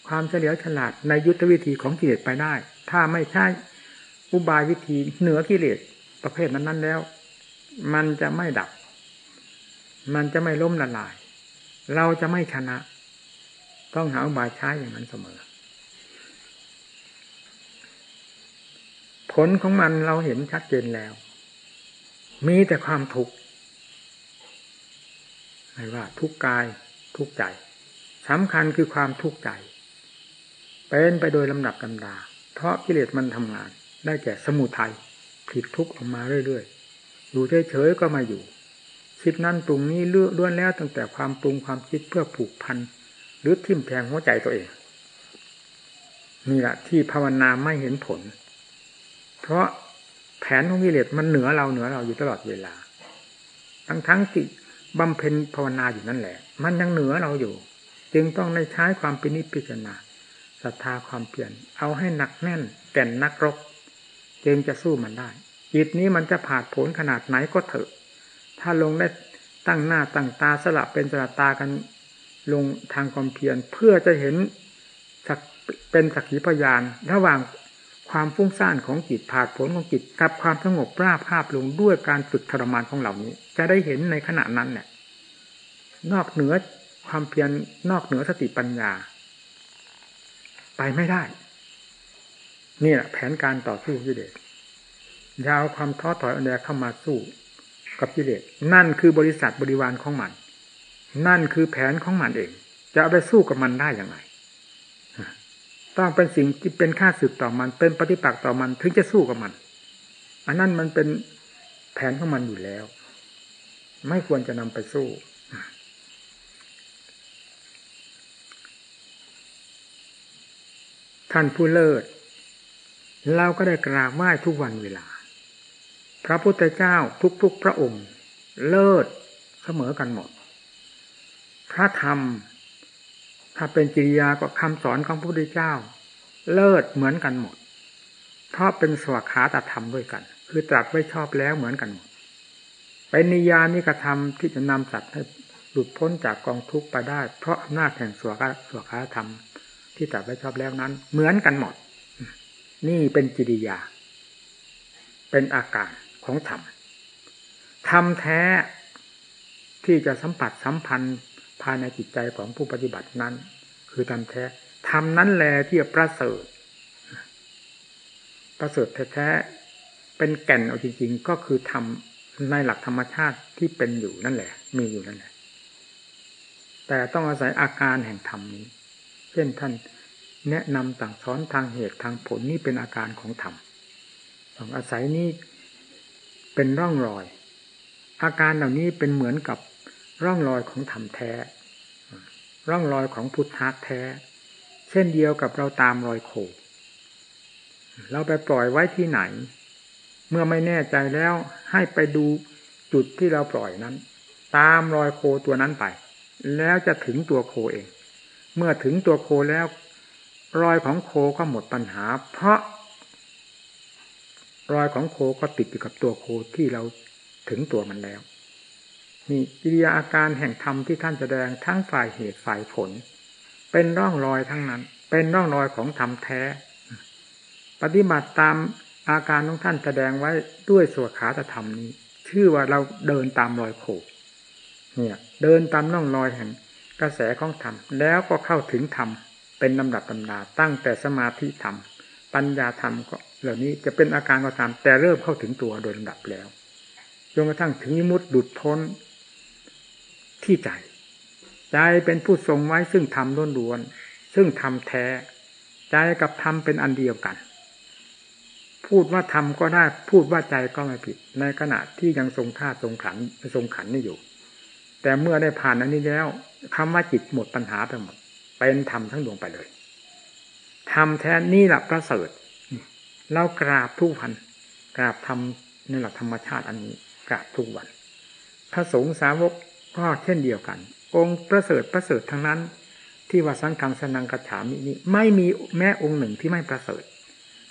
S1: ความเฉลียวฉลาดในยุทธวิธีของกิเลสไปได้ ถ้าไม่ใช่อุบายวิธีเหนือกิเลสประเภทนั้นๆแล้ว มันจะไม่ดับ มันจะไม่ล้มละลาย เราจะไม่ชนะ ต้องหาอุบายใช้อย่างนั้นเสมอ ผลของมันเราเห็นชัดเจนแล้ว มีแต่ความทุกข์ไม่ว่าทุกกายทุกใจสำคัญคือความทุกข์ใจ เป็นไปโดยลำดับลำดา เพราะกิเลสมันทำงาน ได้แก่สมุทัยผิดทุกข์ออกมาเรื่อยๆ อยู่เฉยๆก็มาอยู่ คิดนั่นปรุงนี้เลือล้วนแล้วตั้งแต่ความปรุงความคิดเพื่อผูกพันหรือทิ่มแทงหัวใจตัวเองนี่แหละที่ภาวนาไม่เห็นผล เพราะ แผนของกิเลสมันเหนือเราเหนือเราอยู่ตลอดเวลา ทั้งทั้งที่บำเพ็ญภาวนาอยู่นั่นแหละ มันยังเหนือเราอยู่ จึงต้องในใช้ความปินิพิจารณาศรัทธาความเพียรเอาให้หนักแน่นแก่นนักรบจึงจะสู้มันได้จิตนี้มันจะผ่าผลขนาดไหนก็เถอะ ถ้าลงได้ตั้งหน้าตั้งตาสลับเป็นสลับตากันลงทางความเพียรเพื่อจะเห็นเป็นสักขีพยาน ระหว่าง ความฟุ้งซ่านของจิตผาดผลของจิตกับความสงบราบภาพลงด้วยการฝึกทรมานของเหล่านี้ จะได้เห็นในขณะนั้นเนี่ยนอกเหนือความเพียรนอกเหนือสติปัญญา ไปไม่ได้ นี่แหละแผนการต่อสู้กิเลสยาวความท้อถอยอันใดเข้ามาสู้กับกิเลสนั่นคือบริษัทบริวารของมัน นั่นคือแผนของมันเอง จะเอาไปสู้กับมันได้อย่างไร ต้องเป็นสิ่งที่เป็นค่าสืบต่อมัน เป็นปฏิปักษ์ต่อมัน ถึงจะสู้กับมัน อันนั้นมันเป็นแผนของมันอยู่แล้ว ไม่ควรจะนำไปสู้ ท่านผู้เลิศเราก็ได้กราบไหว้ทุกวันเวลา พระพุทธเจ้าทุกๆพระองค์ เลิศเสมอกันหมด พระธรรม ถ้าเป็นจริยาก็คำสอนของพระพุทธเจ้า เลิศเหมือนกันหมด เพราะเป็นสวขาตธรรมด้วยกัน คือตรัสไว้ชอบแล้วเหมือนกันหมด เป็นนิยานิกระทำที่จะนำสัตว์ให้หลุดพ้นจากกองทุกข์ไปได้ เพราะอำนาจแห่งสวขาสวขาธรรม ที่ตรัสไว้ชอบแล้วนั้น เหมือนกันหมด นี่เป็นจิริยา เป็นอาการของธรรมธรรมแท้ที่จะสัมผัสสัมพันธ์ ภายในจิตใจของผู้ปฏิบัตินั้น คือทำแท้ทำนั้นแลที่ประเสริฐประเสริฐแท้ๆเป็นแก่นเอาจริงๆก็คือทำในหลักธรรมชาติที่เป็นอยู่นั่นแหละ มีอยู่นั่นแหละ แต่ต้องอาศัยอาการแห่งธรรมนี้ เช่นท่านแนะนำสั่งสอนทางเหตุทางผลนี่เป็นอาการของธรรมต้องอาศัยนี้เป็นร่องรอย อาการเหล่านี้เป็นเหมือนกับ ร่องรอยของธรรมแท้ ร่องรอยของพุทธะแท้ เช่นเดียวกับเราตามรอยโคเราไปปล่อยไว้ที่ไหน เมื่อไม่แน่ใจแล้วให้ไปดูจุดที่เราปล่อยนั้น ตามรอยโคตัวนั้นไป แล้วจะถึงตัวโคเอง เมื่อถึงตัวโคแล้ว รอยของโคก็หมดปัญหา เพราะ รอยของโคก็ติดอยู่กับตัวโคที่เราถึงตัวมันแล้ว นี่กิริยาอาการแห่งธรรมที่ท่านแสดงทั้งฝ่ายเหตุฝ่ายผล เป็นร่องรอยทั้งนั้น เป็นร่องรอยของธรรมแท้ ปฏิบัติตามอาการของท่านแสดงไว้ด้วยสวขาตธรรมนี้ ชื่อว่าเราเดินตามรอยโคเนี่ย เดินตามร่องรอยแห่งกระแสของธรรม แล้วก็เข้าถึงธรรมเป็นลำดับลำดาตั้งแต่สมาธิธรรม ปัญญาธรรมก็เหล่านี้จะเป็นอาการก็ตามแต่เริ่มเข้าถึงตัวโดยลำดับแล้วจนกระทั่งถึงมุดดุดพ้น ที่ใจ ใจเป็นผู้ทรงไว้ซึ่งธรรมล้วนๆซึ่งธรรมแท้ ใจกับธรรมเป็นอันเดียวกัน พูดว่าธรรมก็ได้พูดว่าใจก็ไม่ผิด ในขณะที่ยังทรงท่าทรงขันทรงขันนี่อยู่ แต่เมื่อได้ผ่านอันนี้แล้วคำว่าจิตหมดปัญหาไปหมดเป็นธรรมทั้งดวงไปเลยธรรมแท้นี่แหละประเสริฐเรากราบทุกวันกราบธรรมในหลักธรรมชาติอันนี้กราบทุกวัน พระสงฆ์สาวก ก็เช่นเดียวกัน องค์ประเสริฐประเสริฐทั้งนั้น ที่ว่าสังฆังสนังกัจฉามนี้ไม่มีแม้องค์หนึ่งที่ไม่ประเสริฐ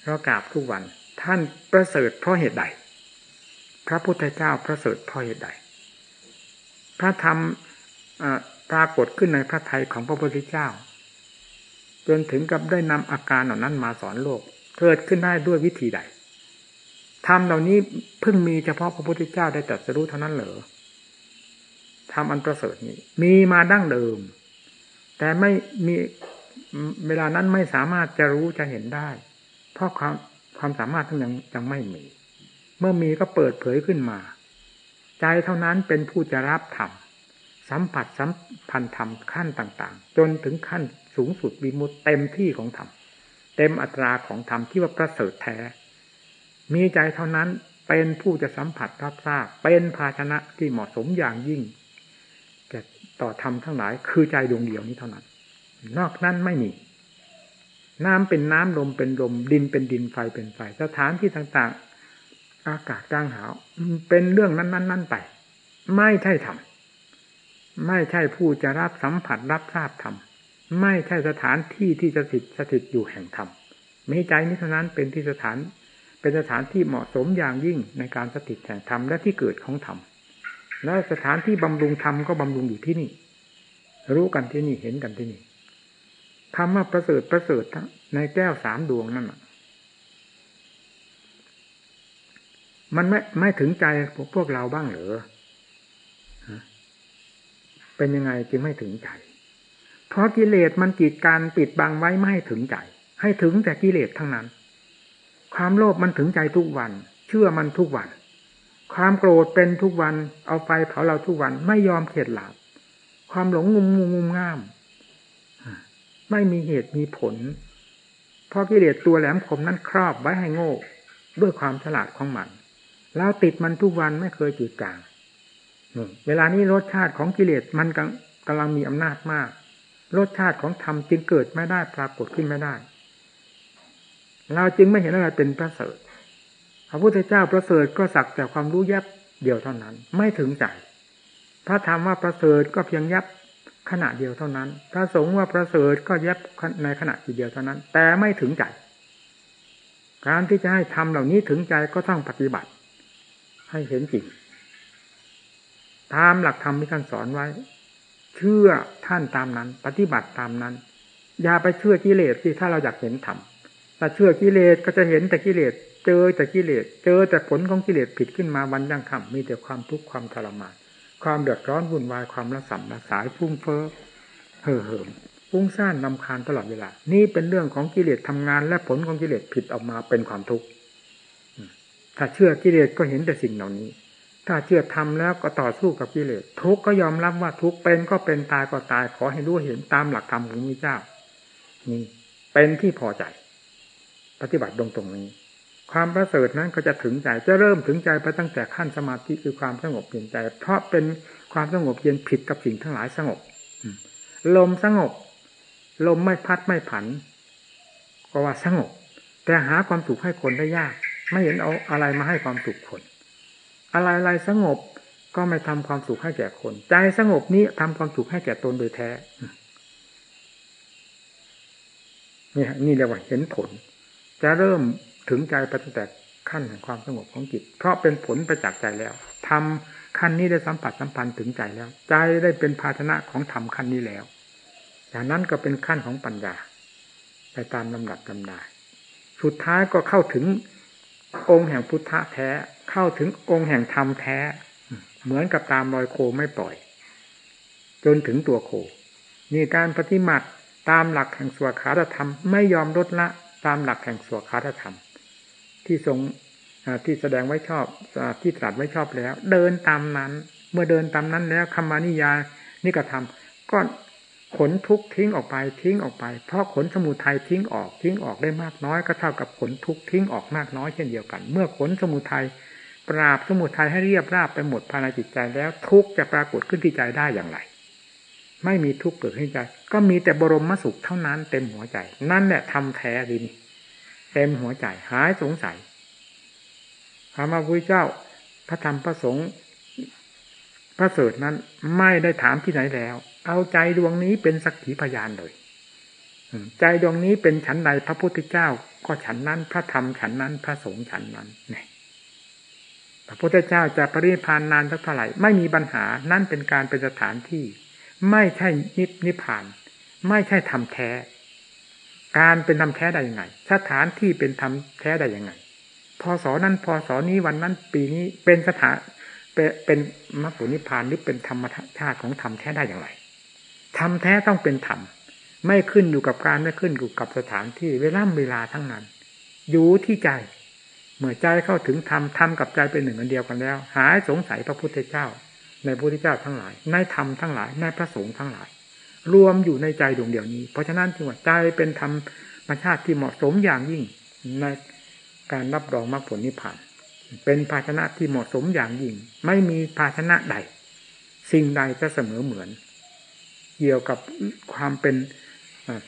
S1: เรากราบทุกวันท่านประเสริฐเพราะเหตุใด พระพุทธเจ้าประเสริฐเพราะเหตุใด พระธรรมปรากฏขึ้นในพระทัยของพระพุทธเจ้า จนถึงกับได้นำอาการเหล่านั้นมาสอนโลกเกิดขึ้นได้ด้วยวิธีใดธรรมเหล่านี้เพิ่งมีเฉพาะพระพุทธเจ้าได้ตรัสรู้เท่านั้นเหรอ ธรรมอันประเสริฐนี้ มีมาดั้งเดิม แต่ไม่มีเวลานั้นไม่สามารถจะรู้จะเห็นได้ เพราะความความสามารถทั้งยังยังไม่มี เมื่อมีก็เปิดเผยขึ้นมา ใจเท่านั้นเป็นผู้จะรับธรรมสัมผัสสัมพันธ์ธรรมขั้นต่าง ๆ จนถึงขั้นสูงสุดวิมุตเต็มที่ของธรรมเต็มอัตราของธรรมที่ว่าประเสริฐแท้ มีใจเท่านั้นเป็นผู้จะสัมผัสรับทราบเป็นภาชนะที่เหมาะสมอย่างยิ่ง ต่อธรรมทั้งหลาย คือใจดวงเดียวนี้เท่านั้น นอกนั้นไม่มีน้ำเป็นน้ำลมเป็นลมดินเป็นดินไฟเป็นไฟสถานที่ต่างๆ อากาศกลางหาวเป็นเรื่องนั้นๆไป ไม่ใช่ธรรมไม่ใช่ผู้จะรับสัมผัสรับทราบธรรมไม่ใช่สถานที่ที่จะสถิตสถิตอยู่แห่งธรรมมีใจนี้เท่านั้นเป็นที่สถาน เป็นสถานที่เหมาะสมอย่างยิ่งในการสถิตแห่งธรรมและที่เกิดของธรรม แล้วสถานที่บำรุงธรรมก็บำรุงอยู่ที่นี่ รู้กันที่นี่เห็นกันที่นี่คำว่าประเสริฐประเสริฐในแก้วสามดวงนั่นมันไม่ไม่ถึงใจพวกพวกเราบ้างเหรอเป็นยังไงจึงไม่ถึงใจ เพราะกิเลสมันกีดการปิดบังไว้ไม่ให้ถึงใจ ให้ถึงแต่กิเลสทั้งนั้น ความโลภมันถึงใจทุกวัน เชื่อมันทุกวัน ความโกรธเป็นทุกวัน เอาไฟเผาเราทุกวันไม่ยอมเข็ดหลับความหลงงุมงุมงุมง่าม ไม่มีเหตุมีผล เพราะกิเลสตัวแหลมคมนั้นครอบไว้ให้โง่ ด้วยความฉลาดของมัน แล้วติดมันทุกวันไม่เคยจืดจางเวลานี้รสชาติของกิเลสมันกำลังมีอำนาจมาก รสชาติของธรรมจึงเกิดไม่ได้ปรากฏขึ้นไม่ได้ เราจึงไม่เห็นอะไรเป็นประเสริฐ พระพุทธเจ้าประเสริฐก็สักแต่ความรู้ยับเดียวเท่านั้น ไม่ถึงใจ พระธรรมว่าประเสริฐก็เพียงยับขณะเดียวเท่านั้น พระสงฆ์ว่าประเสริฐก็ยับในขณะทีเดียวเท่านั้น แต่ไม่ถึงใจ การที่จะให้ทำเหล่านี้ถึงใจก็ต้องปฏิบัติ ให้เห็นจริงตามหลักธรรมที่ท่านสอนไว้ เชื่อท่านตามนั้น ปฏิบัติตามนั้น อย่าไปเชื่อกิเลสที่ถ้าเราอยากเห็นธรรมถ้าเชื่อกิเลสก็จะเห็นแต่กิเลสเจอแต่กิเลส เจอแต่ผลของกิเลสผิดขึ้นมาวันยังคำมีแต่ความทุกข์ความทรมาน ความเดือดร้อนวุ่นวายความระสำระสายฟุ้งเฟ้อเห่อเหิมฟุ้งซ่านนำคาญตลอดเวลา นี่เป็นเรื่องของกิเลสทำงาน และผลของกิเลสผิดออกมาเป็นความทุกข์ถ้าเชื่อกิเลสก็เห็นแต่สิ่งเหล่านี้ ถ้าเชื่อทำแล้วก็ต่อสู้กับกิเลส ทุกก็ยอมรับว่าทุกเป็นก็เป็นตายก็ตาย ขอให้รู้เห็นตามหลักธรรมของพระเจ้า นี่เป็นที่พอใจ ปฏิบัติตรงตรงนี้ ความประเสริฐนั้นก็จะถึงใจจะเริ่มถึงใจไปตั้งแต่ขั้นสมาธิคือความสงบเย็นใจ เพราะเป็นความสงบเย็นผิดกับสิ่งทั้งหลายสงบลมสงบ ลมไม่พัดไม่ผัน ก็ว่าสงบ แต่หาความสุขให้คนได้ยาก ไม่เห็นเอาอะไรมาให้ความสุขคน อะไรอะไรสงบก็ไม่ทำความสุขให้แก่คน ใจสงบนี้ทำความสุขให้แก่ตนโดยแท้นี่นี่เรียกว่าเห็นผล จะเริ่ม ถึงใจไปตั้งแต่ขั้นแห่งความสงบของจิต เพราะเป็นผลประจักษ์ใจแล้วทำขั้นนี้ได้สัมผัสสัมพันธ์ถึงใจแล้ว ใจได้เป็นภาชนะของธรรมขั้นนี้แล้วจากนั้นก็เป็นขั้นของปัญญา ไปตามลำดับลำดาสุดท้ายก็เข้าถึงองค์แห่งพุทธะแท้ เข้าถึงองค์แห่งธรรมแท้ เหมือนกับตามรอยโคไม่ปล่อย จนถึงตัวโคมีการปฏิบัติตามหลักแห่งสวขาธรรม ไม่ยอมลดละตามหลักแห่งสวขาธรรม ที่ทรงที่แสดงไว้ชอบที่ตรัสไว้ชอบแล้ว เดินตามนั้น เมื่อเดินตามนั้นแล้วคำมานิยานิกระทำก็ขนทุกทิ้งออกไปทิ้งออกไป เพราะขนสมุทัยทิ้งออกทิ้งออกได้มากน้อยก็เท่ากับขนทุกทิ้งออกมากน้อยเช่นเดียวกัน เมื่อขนสมุทัยปราบสมุทัยให้เรียบราบไปหมดภายในจิตใจแล้ว ทุกจะปรากฏขึ้นที่ใจได้อย่างไร ไม่มีทุกเกิดขึ้นใจ ก็มีแต่บรมมสุขเท่านั้นเต็มหัวใจ นั่นแหละทำแท้ดีนี่ ต็มหัวใจหายสงสัยพระมาพุทธเจ้า พระธรรมพระสงฆ์พระเสดนั้นไม่ได้ถามที่ไหนแล้ว เอาใจดวงนี้เป็นสักขีพยานเลยใจดวงนี้เป็นฉันใดพระพุทธเจ้า ก็ฉันนั้นพระธรรมฉันนั้น พระสงฆ์ฉันนั้นเนี่ยพระพุทธเจ้าจะปริพานนานสักเท่าไหร่ไม่มีปัญหานั่นเป็นการเป็นสถานที่ ไม่ใช่นิพนิพาน ไม่ใช่ทำแท้ การเป็นทำแท้ได้ยังไง สถานที่เป็นทำแท้ได้ยังไงพศนั้นพศนี้วันนั้นปีนี้เป็นสถานเป็นมรรคผลนิพพานหรือเป็นธรรมชาติของธรรมแท้ได้อย่างไรธรรมแท้ต้องเป็นธรรมไม่ขึ้นอยู่กับการไม่ขึ้นอยู่กับสถานที่เวลาเวลาทั้งนั้น อยู่ที่ใจ เมื่อใจเข้าถึงธรรมธรรมกับใจเป็นหนึ่งอันเดียวกันแล้ว หายสงสัยพระพุทธเจ้า ในพระพุทธเจ้าทั้งหลาย ในธรรมทั้งหลายในพระสงฆ์ทั้งหลาย รวมอยู่ในใจดวงเดียวนี้ เพราะฉะนั้นจึงว่าใจเป็นธรรมชาติที่เหมาะสมอย่างยิ่งในการรับรองมรรคผลนิพพาน เป็นภาชนะที่เหมาะสมอย่างยิ่ง ไม่มีภาชนะใด สิ่งใดจะเสมอเหมือน เกี่ยวกับความเป็น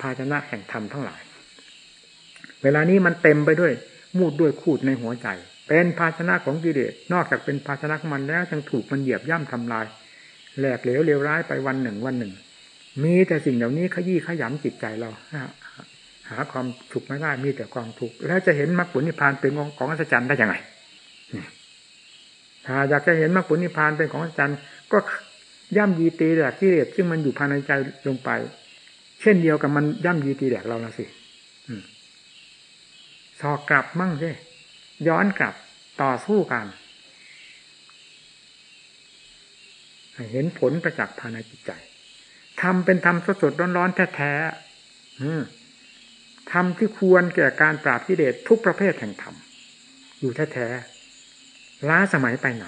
S1: ภาชนะแห่งธรรมทั้งหลาย เวลานี้มันเต็มไปด้วย มูดด้วยคูดในหัวใจ เป็นภาชนะของกิเลสนอกจากเป็นภาชนะของมันแล้วยังถูกมันเหยียบย่ำทำลายแหลกเหลวเลวร้ายไปวันหนึ่งวันหนึ่ง มีแต่สิ่งเหล่านี้ขยี้ขยำจิตใจเราหาความสุขไม่ได้มีแต่ความทุกข์แล้วจะเห็นมรรคผลนิพพานเป็นของของอัศจรรย์ได้ยังไงถ้าอยากจะเห็นมรรคผลนิพพานเป็นของอัศจรรย์ก็ย่ำยีตีแดกกิเลสซึ่งมันอยู่ภายในใจลงไป เช่นเดียวกับมันย่ำยีตีแดกเราละสิสอกกลับมั่งสิย้อนกลับต่อสู้กันเห็นผลประจักษ์ภายในจิตใจ ทำเป็นทำสดสดร้อนๆแท้ๆทำที่ควรแก่การปราบกิเลสทุกประเภทแห่งธรรมอยู่แท้ๆล้าสมัยไปไหน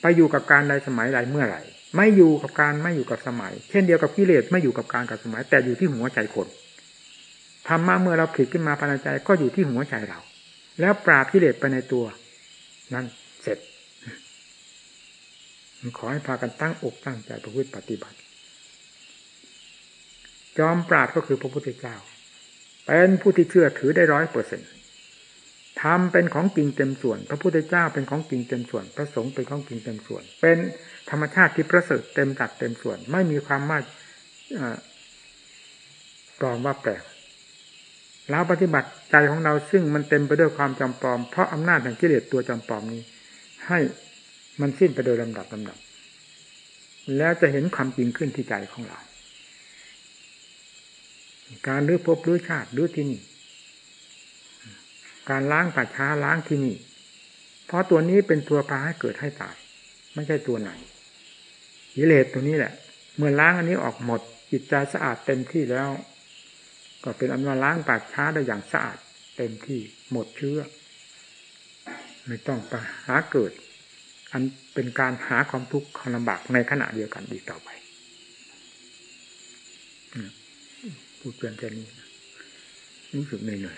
S1: ไปอยู่กับการใดสมัยใดเมื่อไหร่ ไม่อยู่กับการไม่อยู่กับสมัย เช่นเดียวกับกิเลสไม่อยู่กับการกับสมัย แต่อยู่ที่หัวใจคนธรรมะเมื่อเราผิดขึ้นมาภายในใจก็อยู่ที่หัวใจเรา แล้วปราบกิเลสไปในตัว นั่นเสร็จขอให้พากันตั้งอกตั้งใจประพฤติปฏิบัติ จอมปราบก็คือพระพุทธเจ้า เป็นผู้ที่เชื่อถือได้ร้อยเปอร์เซ็นต์ธรรมเป็นของจริงเต็มส่วน พระพุทธเจ้าเป็นของจริงเต็มส่วน พระสงฆ์เป็นของจริงเต็มส่วน เป็นธรรมชาติที่ประเสริฐเต็มจัดเต็มส่วน ไม่มีความมาปลอมว่าแปลกแล้วปฏิบัติใจของเราซึ่งมันเต็มไปด้วยความจำปลอม เพราะอำนาจแห่งกิเลสตัวจำปลอมนี้ ให้มันสิ้นไปโดยลำดับลำดับ แล้วจะเห็นความจริงขึ้นที่ใจของเรา การรื้อพบรื้อชาติรื้อที่นี่ การล้างป่าช้าล้างที่นี่ เพราะตัวนี้เป็นตัวพาให้เกิดให้ตาย ไม่ใช่ตัวไหนกิเลสตัวนี้แหละ เมื่อล้างอันนี้ออกหมด จิตใจสะอาดเต็มที่แล้ว ก็เป็นอันว่าล้างป่าช้าได้อย่างสะอาดเต็มที่หมดเชื้อ ไม่ต้องไปหาเกิด อันเป็นการหาความทุกข์ความลำบากในขณะเดียวกันอีกต่อไป พูดเพียงแค่นี้รู้สึกเหนื่อย